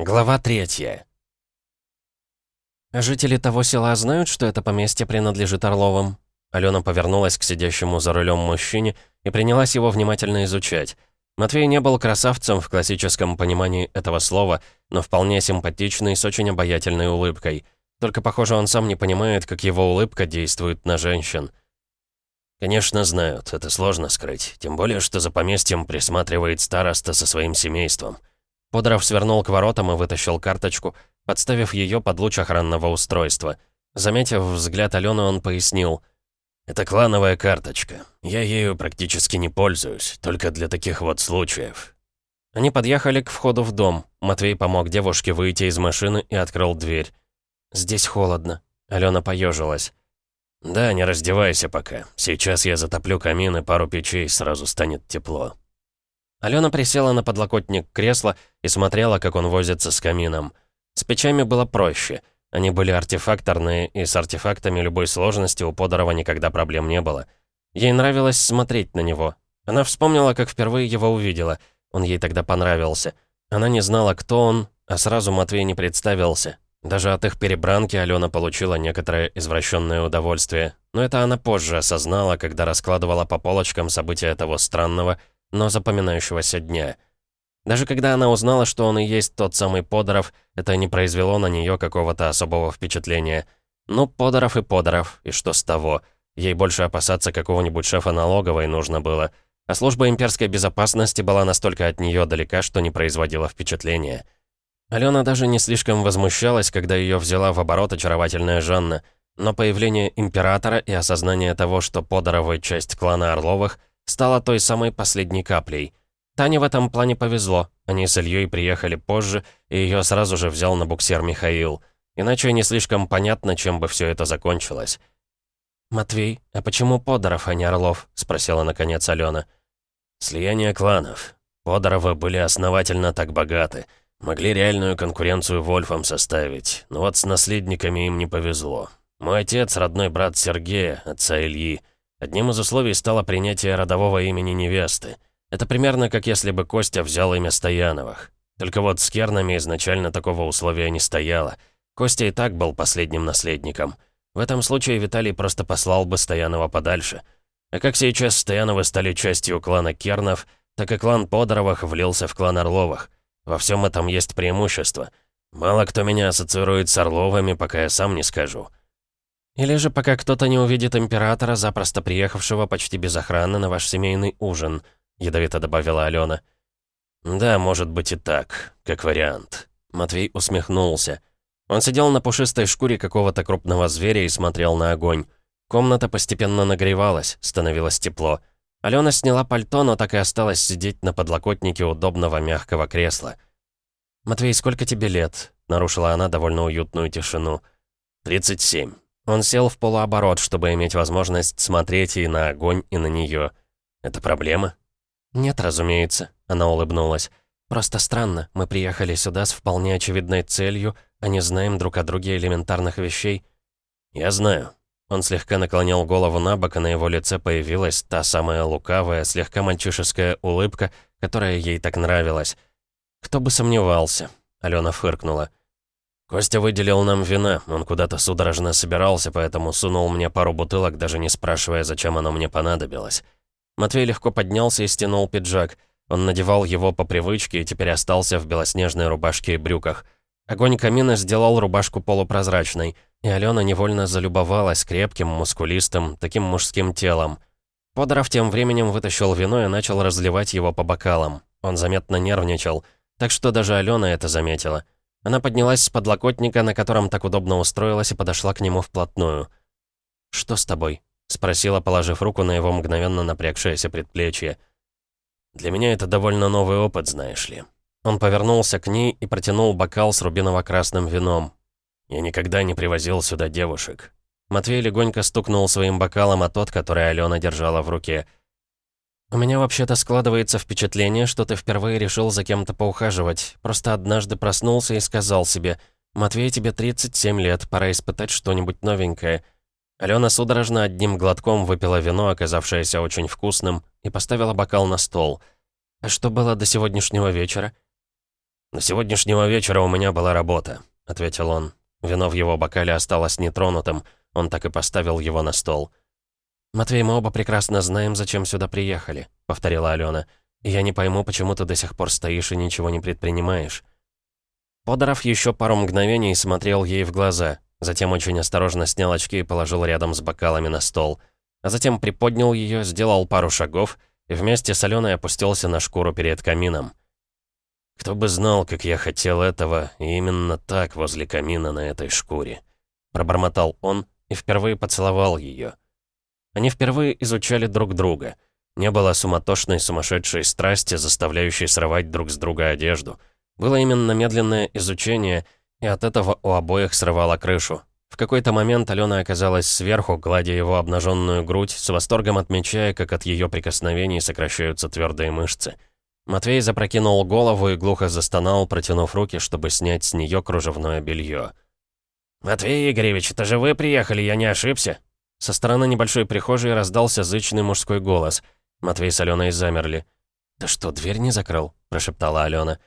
Глава третья. «Жители того села знают, что это поместье принадлежит Орловым?» Алена повернулась к сидящему за рулем мужчине и принялась его внимательно изучать. Матвей не был красавцем в классическом понимании этого слова, но вполне симпатичный, с очень обаятельной улыбкой. Только, похоже, он сам не понимает, как его улыбка действует на женщин. «Конечно знают, это сложно скрыть. Тем более, что за поместьем присматривает староста со своим семейством». Подоров свернул к воротам и вытащил карточку, подставив ее под луч охранного устройства. Заметив взгляд Алены, он пояснил. «Это клановая карточка. Я ею практически не пользуюсь, только для таких вот случаев». Они подъехали к входу в дом. Матвей помог девушке выйти из машины и открыл дверь. «Здесь холодно». Алена поежилась. «Да, не раздевайся пока. Сейчас я затоплю камин и пару печей, сразу станет тепло». Алена присела на подлокотник кресла и смотрела, как он возится с камином. С печами было проще. Они были артефакторные, и с артефактами любой сложности у Подорова никогда проблем не было. Ей нравилось смотреть на него. Она вспомнила, как впервые его увидела. Он ей тогда понравился. Она не знала, кто он, а сразу Матвей не представился. Даже от их перебранки Алена получила некоторое извращенное удовольствие. Но это она позже осознала, когда раскладывала по полочкам события того странного, но запоминающегося дня. Даже когда она узнала, что он и есть тот самый Подоров, это не произвело на нее какого-то особого впечатления. Ну, Подоров и Подоров, и что с того? Ей больше опасаться какого-нибудь шефа налоговой нужно было. А служба имперской безопасности была настолько от нее далека, что не производила впечатления. Алена даже не слишком возмущалась, когда ее взяла в оборот очаровательная Жанна, но появление императора и осознание того, что Подоровой часть клана Орловых, стала той самой последней каплей. Тане в этом плане повезло. Они с Ильей приехали позже, и ее сразу же взял на буксир Михаил. Иначе не слишком понятно, чем бы все это закончилось. «Матвей, а почему Подоров, а не Орлов?» — спросила наконец Алена. «Слияние кланов. Подоровы были основательно так богаты. Могли реальную конкуренцию Вольфам составить. Но вот с наследниками им не повезло. Мой отец — родной брат Сергея, отца Ильи. Одним из условий стало принятие родового имени невесты. Это примерно как если бы Костя взял имя Стояновых. Только вот с Кернами изначально такого условия не стояло. Костя и так был последним наследником. В этом случае Виталий просто послал бы Стоянова подальше. А как сейчас Стояновы стали частью клана Кернов, так и клан Подоровых влился в клан Орловых. Во всем этом есть преимущество. Мало кто меня ассоциирует с Орловыми, пока я сам не скажу. Или же пока кто-то не увидит императора, запросто приехавшего почти без охраны на ваш семейный ужин», — ядовито добавила Алена. «Да, может быть и так, как вариант». Матвей усмехнулся. Он сидел на пушистой шкуре какого-то крупного зверя и смотрел на огонь. Комната постепенно нагревалась, становилось тепло. Алена сняла пальто, но так и осталась сидеть на подлокотнике удобного мягкого кресла. «Матвей, сколько тебе лет?» — нарушила она довольно уютную тишину. «Тридцать семь». Он сел в полуоборот, чтобы иметь возможность смотреть и на огонь, и на нее. «Это проблема?» «Нет, разумеется», — она улыбнулась. «Просто странно, мы приехали сюда с вполне очевидной целью, а не знаем друг о друге элементарных вещей». «Я знаю». Он слегка наклонил голову на бок, и на его лице появилась та самая лукавая, слегка мальчишеская улыбка, которая ей так нравилась. «Кто бы сомневался», — Алена фыркнула. Костя выделил нам вина, он куда-то судорожно собирался, поэтому сунул мне пару бутылок, даже не спрашивая, зачем оно мне понадобилось. Матвей легко поднялся и стянул пиджак. Он надевал его по привычке и теперь остался в белоснежной рубашке и брюках. Огонь камина сделал рубашку полупрозрачной, и Алена невольно залюбовалась крепким, мускулистым, таким мужским телом. Подоров тем временем вытащил вино и начал разливать его по бокалам. Он заметно нервничал, так что даже Алена это заметила. Она поднялась с подлокотника, на котором так удобно устроилась, и подошла к нему вплотную. «Что с тобой?» — спросила, положив руку на его мгновенно напрягшееся предплечье. «Для меня это довольно новый опыт, знаешь ли». Он повернулся к ней и протянул бокал с рубиново-красным вином. «Я никогда не привозил сюда девушек». Матвей легонько стукнул своим бокалом о тот, который Алена держала в руке — «У меня вообще-то складывается впечатление, что ты впервые решил за кем-то поухаживать. Просто однажды проснулся и сказал себе, «Матвей, тебе 37 лет, пора испытать что-нибудь новенькое». Алена судорожно одним глотком выпила вино, оказавшееся очень вкусным, и поставила бокал на стол. «А что было до сегодняшнего вечера?» «До сегодняшнего вечера у меня была работа», — ответил он. Вино в его бокале осталось нетронутым, он так и поставил его на стол. «Матвей, мы оба прекрасно знаем, зачем сюда приехали», — повторила Алена. «И я не пойму, почему ты до сих пор стоишь и ничего не предпринимаешь». Подоров еще пару мгновений смотрел ей в глаза, затем очень осторожно снял очки и положил рядом с бокалами на стол. А затем приподнял ее, сделал пару шагов и вместе с Аленой опустился на шкуру перед камином. Кто бы знал, как я хотел этого, и именно так возле камина на этой шкуре. Пробормотал он и впервые поцеловал ее. Они впервые изучали друг друга. Не было суматошной сумасшедшей страсти, заставляющей срывать друг с друга одежду. Было именно медленное изучение, и от этого у обоих срывало крышу. В какой-то момент Алена оказалась сверху, гладя его обнаженную грудь, с восторгом отмечая, как от ее прикосновений сокращаются твердые мышцы. Матвей запрокинул голову и глухо застонал, протянув руки, чтобы снять с нее кружевное белье. «Матвей Игоревич, это же вы приехали, я не ошибся?» Со стороны небольшой прихожей раздался зычный мужской голос. Матвей с Аленой замерли. «Да что, дверь не закрыл?» – прошептала Алена.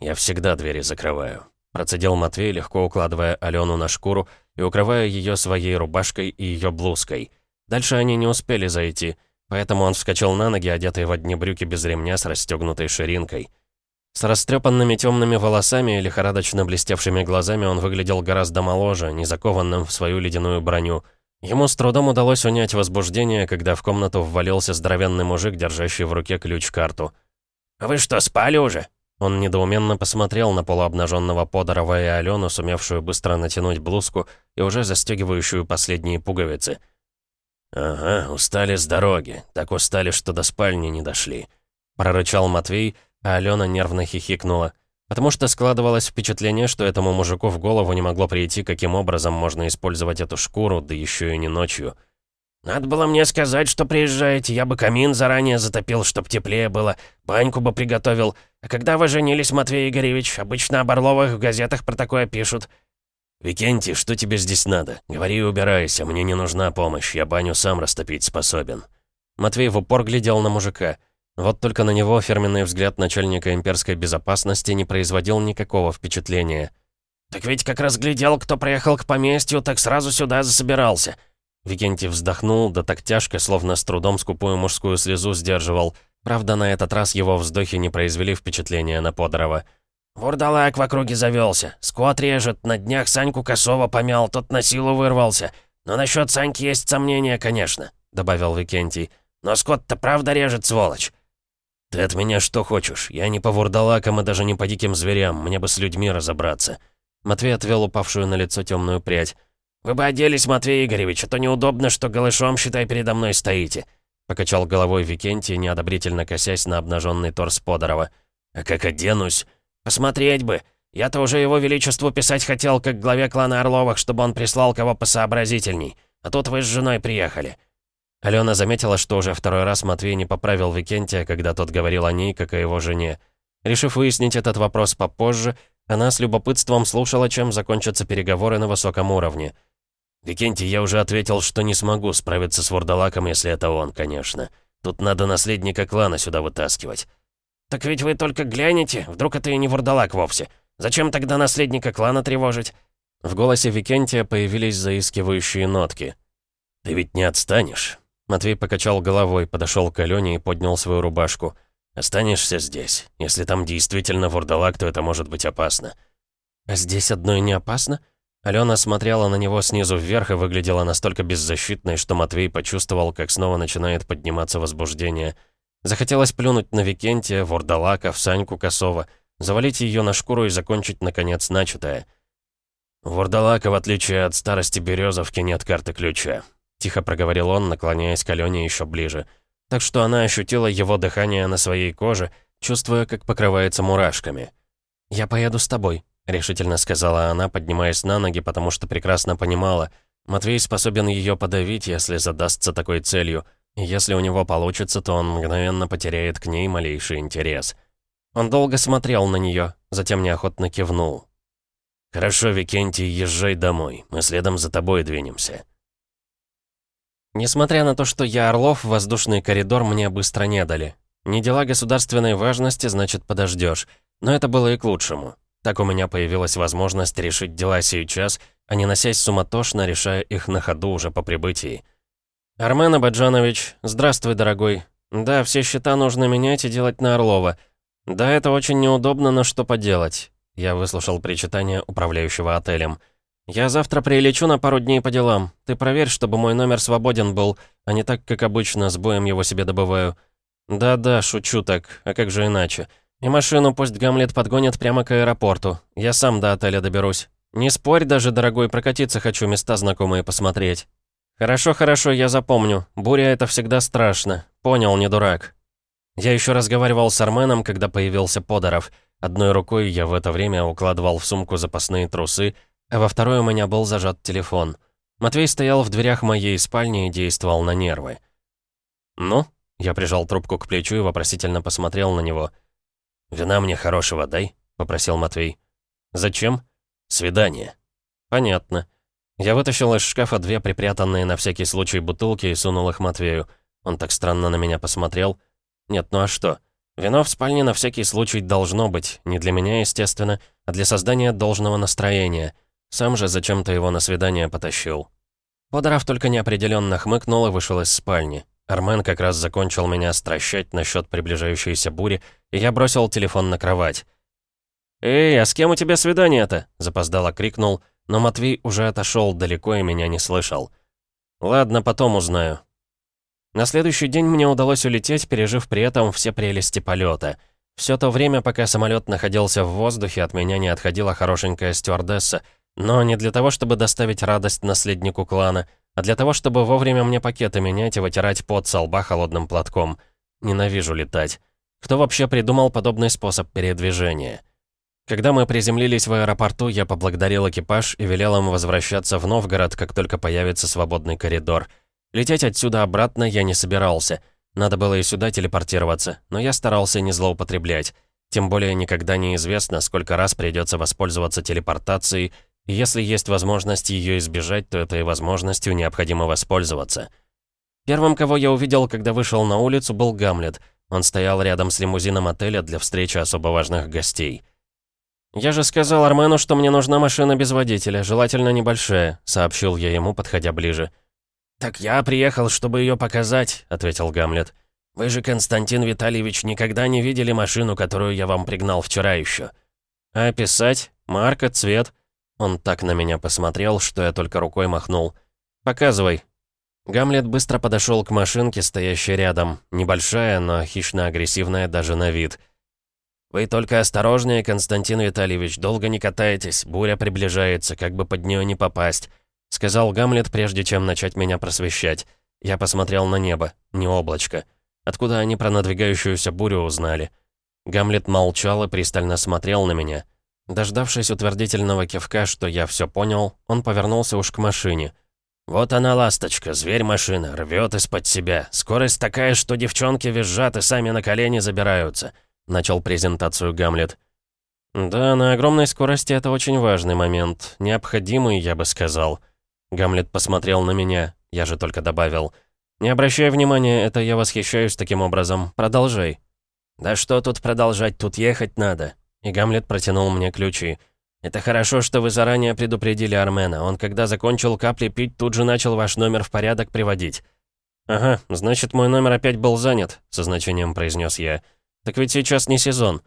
«Я всегда двери закрываю», – процедил Матвей, легко укладывая Алену на шкуру и укрывая ее своей рубашкой и ее блузкой. Дальше они не успели зайти, поэтому он вскочил на ноги, одетый в одни брюки без ремня с расстегнутой ширинкой. С растрепанными темными волосами и лихорадочно блестевшими глазами он выглядел гораздо моложе, не закованным в свою ледяную броню. Ему с трудом удалось унять возбуждение, когда в комнату ввалился здоровенный мужик, держащий в руке ключ-карту. «А вы что, спали уже?» Он недоуменно посмотрел на полуобнаженного Подорова и Алену, сумевшую быстро натянуть блузку и уже застегивающую последние пуговицы. «Ага, устали с дороги. Так устали, что до спальни не дошли», — прорычал Матвей, а Алена нервно хихикнула. Потому что складывалось впечатление, что этому мужику в голову не могло прийти, каким образом можно использовать эту шкуру, да еще и не ночью. «Надо было мне сказать, что приезжаете, я бы камин заранее затопил, чтоб теплее было, баньку бы приготовил. А когда вы женились, Матвей Игоревич, обычно об Орловых в газетах про такое пишут». «Викентий, что тебе здесь надо? Говори и убирайся, мне не нужна помощь, я баню сам растопить способен». Матвей в упор глядел на мужика. Вот только на него фирменный взгляд начальника имперской безопасности не производил никакого впечатления. «Так ведь как раз глядел, кто приехал к поместью, так сразу сюда засобирался». Викентий вздохнул, да так тяжко, словно с трудом скупую мужскую слезу сдерживал. Правда, на этот раз его вздохи не произвели впечатления на Подорова. «Вурдалак в округе завелся. Скот режет, на днях Саньку Косова помял, тот на силу вырвался. Но насчет Саньки есть сомнения, конечно», — добавил Викентий. «Но Скотт-то правда режет, сволочь». «Ты от меня что хочешь? Я не по вурдалакам и даже не по диким зверям, мне бы с людьми разобраться». Матвей отвел упавшую на лицо темную прядь. «Вы бы оделись, Матвей Игоревич, а то неудобно, что голышом, считай, передо мной стоите». Покачал головой Викентий, неодобрительно косясь на обнаженный торс Подорова. «А как оденусь?» «Посмотреть бы. Я-то уже его величеству писать хотел, как главе клана Орловых, чтобы он прислал кого посообразительней. А тут вы с женой приехали». Алена заметила, что уже второй раз Матвей не поправил Викентия, когда тот говорил о ней, как о его жене. Решив выяснить этот вопрос попозже, она с любопытством слушала, чем закончатся переговоры на высоком уровне. «Викентий, я уже ответил, что не смогу справиться с вурдалаком, если это он, конечно. Тут надо наследника клана сюда вытаскивать». «Так ведь вы только глянете, вдруг это и не вурдалак вовсе. Зачем тогда наследника клана тревожить?» В голосе Викентия появились заискивающие нотки. «Ты ведь не отстанешь?» Матвей покачал головой, подошел к Алене и поднял свою рубашку. «Останешься здесь. Если там действительно вурдалак, то это может быть опасно». «А здесь одной не опасно?» Алена смотрела на него снизу вверх и выглядела настолько беззащитной, что Матвей почувствовал, как снова начинает подниматься возбуждение. Захотелось плюнуть на Викентия, Вурдалака, Саньку Косова, завалить ее на шкуру и закончить, наконец, начатое. «Вурдалака, в отличие от старости Березовки, нет карты ключа», — тихо проговорил он, наклоняясь к Алене еще ближе. Так что она ощутила его дыхание на своей коже, чувствуя, как покрывается мурашками. «Я поеду с тобой», — решительно сказала она, поднимаясь на ноги, потому что прекрасно понимала, Матвей способен ее подавить, если задастся такой целью, и если у него получится, то он мгновенно потеряет к ней малейший интерес. Он долго смотрел на нее, затем неохотно кивнул. «Хорошо, Викентий, езжай домой, мы следом за тобой двинемся». Несмотря на то, что я Орлов, воздушный коридор мне быстро не дали. Не дела государственной важности, значит, подождешь. Но это было и к лучшему. Так у меня появилась возможность решить дела сейчас, а не носясь суматошно, решая их на ходу уже по прибытии. «Армен Абаджанович, здравствуй, дорогой. Да, все счета нужно менять и делать на Орлова. Да, это очень неудобно, но что поделать?» Я выслушал причитание управляющего отелем. «Я завтра прилечу на пару дней по делам. Ты проверь, чтобы мой номер свободен был, а не так, как обычно, с боем его себе добываю». «Да-да, шучу так, а как же иначе? И машину пусть Гамлет подгонит прямо к аэропорту. Я сам до отеля доберусь. Не спорь даже, дорогой, прокатиться хочу, места знакомые посмотреть». «Хорошо, хорошо, я запомню. Буря — это всегда страшно. Понял, не дурак». Я еще разговаривал с Арменом, когда появился Подоров. Одной рукой я в это время укладывал в сумку запасные трусы, а во второй у меня был зажат телефон. Матвей стоял в дверях моей спальни и действовал на нервы. «Ну?» — я прижал трубку к плечу и вопросительно посмотрел на него. «Вина мне хорошего дай», — попросил Матвей. «Зачем?» «Свидание». «Понятно». Я вытащил из шкафа две припрятанные на всякий случай бутылки и сунул их Матвею. Он так странно на меня посмотрел. «Нет, ну а что? Вино в спальне на всякий случай должно быть. Не для меня, естественно, а для создания должного настроения». Сам же зачем-то его на свидание потащил. Подоров только неопределенно хмыкнул и вышел из спальни. Армен как раз закончил меня стращать насчет приближающейся бури, и я бросил телефон на кровать. «Эй, а с кем у тебя свидание-то?» — запоздало крикнул, но Матвей уже отошел далеко и меня не слышал. «Ладно, потом узнаю». На следующий день мне удалось улететь, пережив при этом все прелести полета. Все то время, пока самолет находился в воздухе, от меня не отходила хорошенькая стюардесса — но не для того, чтобы доставить радость наследнику клана, а для того, чтобы вовремя мне пакеты менять и вытирать пот со лба холодным платком. Ненавижу летать. Кто вообще придумал подобный способ передвижения? Когда мы приземлились в аэропорту, я поблагодарил экипаж и велел им возвращаться в Новгород, как только появится свободный коридор. Лететь отсюда обратно я не собирался. Надо было и сюда телепортироваться, но я старался не злоупотреблять. Тем более никогда не известно, сколько раз придется воспользоваться телепортацией, если есть возможность ее избежать, то этой возможностью необходимо воспользоваться. Первым, кого я увидел, когда вышел на улицу, был Гамлет. Он стоял рядом с лимузином отеля для встречи особо важных гостей. «Я же сказал Армену, что мне нужна машина без водителя, желательно небольшая», — сообщил я ему, подходя ближе. «Так я приехал, чтобы ее показать», — ответил Гамлет. «Вы же, Константин Витальевич, никогда не видели машину, которую я вам пригнал вчера еще». «А описать? Марка, цвет?» Он так на меня посмотрел, что я только рукой махнул. «Показывай». Гамлет быстро подошел к машинке, стоящей рядом. Небольшая, но хищно-агрессивная даже на вид. «Вы только осторожнее, Константин Витальевич, долго не катаетесь, буря приближается, как бы под нее не попасть», сказал Гамлет, прежде чем начать меня просвещать. Я посмотрел на небо, не облачко. Откуда они про надвигающуюся бурю узнали? Гамлет молчал и пристально смотрел на меня. Дождавшись утвердительного кивка, что я все понял, он повернулся уж к машине. «Вот она, ласточка, зверь-машина, рвет из-под себя. Скорость такая, что девчонки визжат и сами на колени забираются», — начал презентацию Гамлет. «Да, на огромной скорости это очень важный момент. Необходимый, я бы сказал». Гамлет посмотрел на меня, я же только добавил. «Не обращай внимания, это я восхищаюсь таким образом. Продолжай». «Да что тут продолжать, тут ехать надо. И Гамлет протянул мне ключи. «Это хорошо, что вы заранее предупредили Армена. Он, когда закончил капли пить, тут же начал ваш номер в порядок приводить». «Ага, значит, мой номер опять был занят», — со значением произнес я. «Так ведь сейчас не сезон».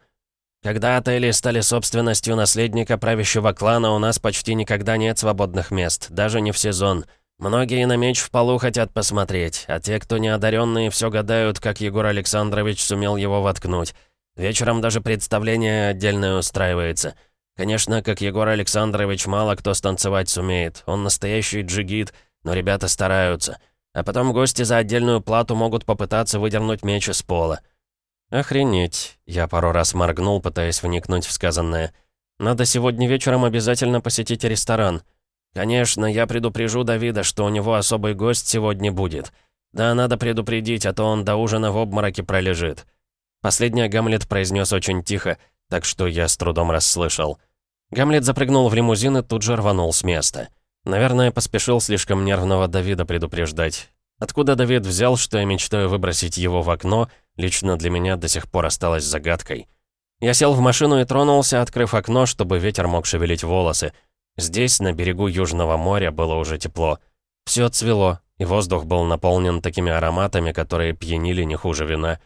«Когда отели стали собственностью наследника правящего клана, у нас почти никогда нет свободных мест, даже не в сезон. Многие на меч в полу хотят посмотреть, а те, кто неодаренные, все гадают, как Егор Александрович сумел его воткнуть». Вечером даже представление отдельное устраивается. Конечно, как Егор Александрович, мало кто станцевать сумеет. Он настоящий джигит, но ребята стараются. А потом гости за отдельную плату могут попытаться выдернуть меч из пола. «Охренеть!» Я пару раз моргнул, пытаясь вникнуть в сказанное. «Надо сегодня вечером обязательно посетить ресторан. Конечно, я предупрежу Давида, что у него особый гость сегодня будет. Да, надо предупредить, а то он до ужина в обмороке пролежит». Последнее Гамлет произнес очень тихо, так что я с трудом расслышал. Гамлет запрыгнул в лимузин и тут же рванул с места. Наверное, поспешил слишком нервного Давида предупреждать. Откуда Давид взял, что я мечтаю выбросить его в окно, лично для меня до сих пор осталось загадкой. Я сел в машину и тронулся, открыв окно, чтобы ветер мог шевелить волосы. Здесь, на берегу Южного моря, было уже тепло. Все цвело, и воздух был наполнен такими ароматами, которые пьянили не хуже вина.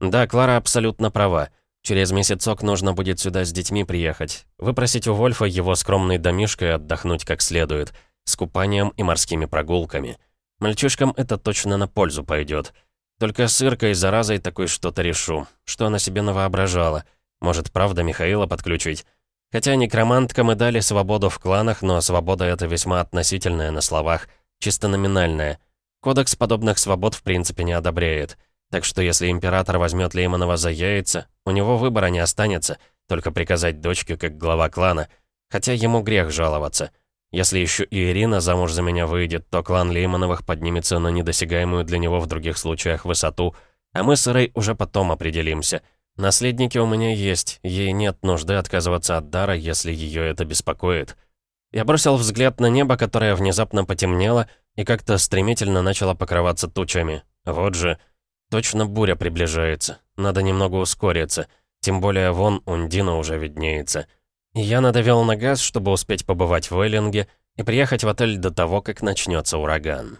Да, Клара абсолютно права. Через месяцок нужно будет сюда с детьми приехать, выпросить у Вольфа его скромный домишко и отдохнуть как следует, с купанием и морскими прогулками. Мальчишкам это точно на пользу пойдет. Только с Иркой, заразой, такой что-то решу. Что она себе навоображала? Может, правда Михаила подключить? Хотя некроманткам и дали свободу в кланах, но свобода эта весьма относительная на словах, чисто номинальная. Кодекс подобных свобод в принципе не одобряет. Так что если император возьмет Лейманова за яйца, у него выбора не останется, только приказать дочке как глава клана. Хотя ему грех жаловаться. Если еще и Ирина замуж за меня выйдет, то клан Леймановых поднимется на недосягаемую для него в других случаях высоту, а мы с Ирой уже потом определимся — Наследники у меня есть, ей нет нужды отказываться от дара, если ее это беспокоит. Я бросил взгляд на небо, которое внезапно потемнело и как-то стремительно начало покрываться тучами. Вот же, точно буря приближается. Надо немного ускориться. Тем более вон Ундина уже виднеется. И я надавил на газ, чтобы успеть побывать в Эллинге и приехать в отель до того, как начнется ураган.